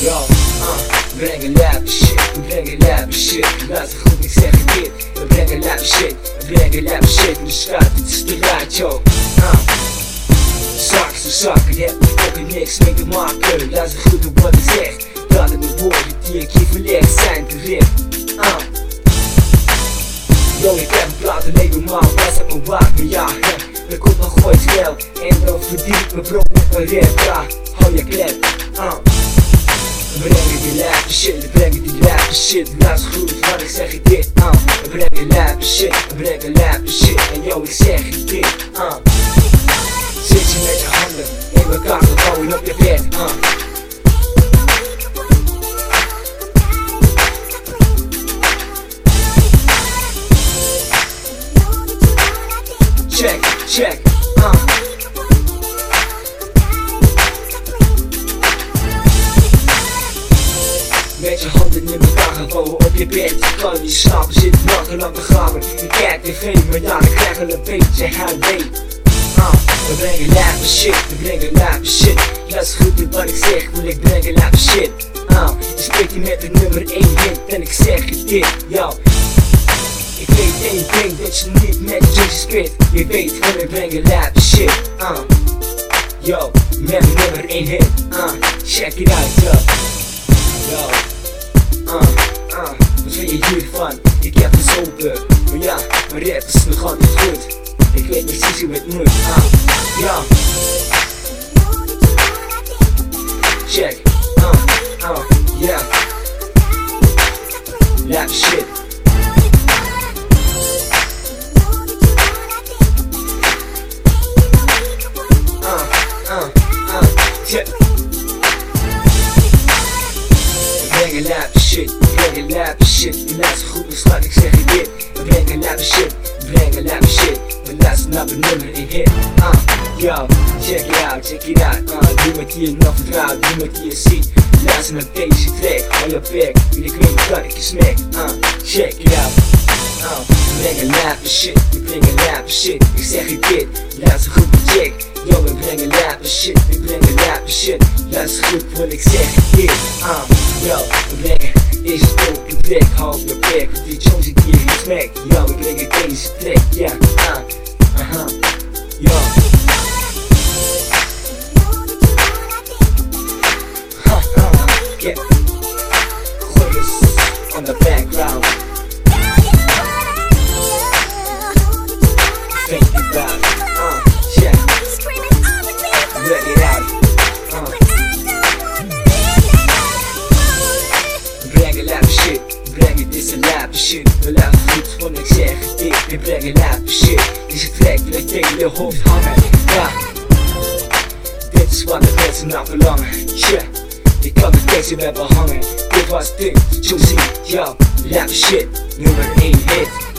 Yo, uh, brengen lijpe shit, we brengen lijpe shit. Luister goed, ik zeg dit We brengen lijpe shit, we brengen lijpe shit. In de straat, dit is de radio uh. Zakken ze zakken, je hebt fucking niks mee te maken. Luister goed op wat ik zeg Dat het de woorden die ik hier verleg zijn terecht uh. Yo, ik heb een plaat alleen normaal, was op een maar ja, er komt nog ooit geld En dan verdien ik mijn brood met mijn rap, ja, hou je klep, uh. We brengen die lijpe shit, we brengen die lijpe shit Luister goed wat ik zeg je dit, uh. We brengen lijpe shit, we brengen lijpe shit En yo, ik zeg je dit, uh. Zit je met je handen in elkaar gevouwen op je bed, uh. Check, check, uh. Met je handen in elkaar gevouwen op je bed. Je kan niet slapen, zit nachtenlang te graven Je kijkt tv, maar ja, ik krijg wel een beetje heimwee uh, We brengen lijpe shit, we brengen lijpe shit. Luister goed naar wat ik zeg, want ik breng lijpe shit. Uh, Je spreekt hier met de nummer 1 hit en ik zeg je dit, yo. Ik weet één ding, dat je niet met Jesus spit Je weet van ik breng lijpe shit, uh Yo, met nummer 1 hit, uh Check it out, yo. Yo, Ik heb gezopen, maar ja, mijn rap is nog altijd goed. Ik weet precies hoe het moet, uh, ja. Check, uh, uh, yeah. Lap shit. Uh, uh, uh, check. Lijpe shit, we brengen lijpe shit. Luistert goed, maar schat, ik zeg je dit. We brengen lijpe shit, we brengen lijpe shit. We luisteren naar de nummer in hit. Uh, Yo, check it out, check it out. Uh, Niemand die je nog vertrouwt, niemand die je ziet. Luister naar deze track, hou je bek. Ik weet dat ik je smek, uh, check it out. Uh, We brengen lijpe shit, we brengen lijpe shit. Ik zeg je dit, luister goed, check. Yo, we brengen lijpe shit, we brengen lijpe shit. Luister goed, wat ik zeg deze dope de bek, hou op je bek Want die Jones die je niet smek Yo, we brengen deze track, ja, uh, aha, yo. Ha, ha, yeah. Goeies on the background. Think about het dit, we brengen lijpe shit. Deze track wil ik tegen je hoofd hangen, ja Dit is wat de mensen naar verlangen, yeah. Ik kan de tekst weer behangen Dit was dit, Josie, yo, lijpe shit, nummer 1 hit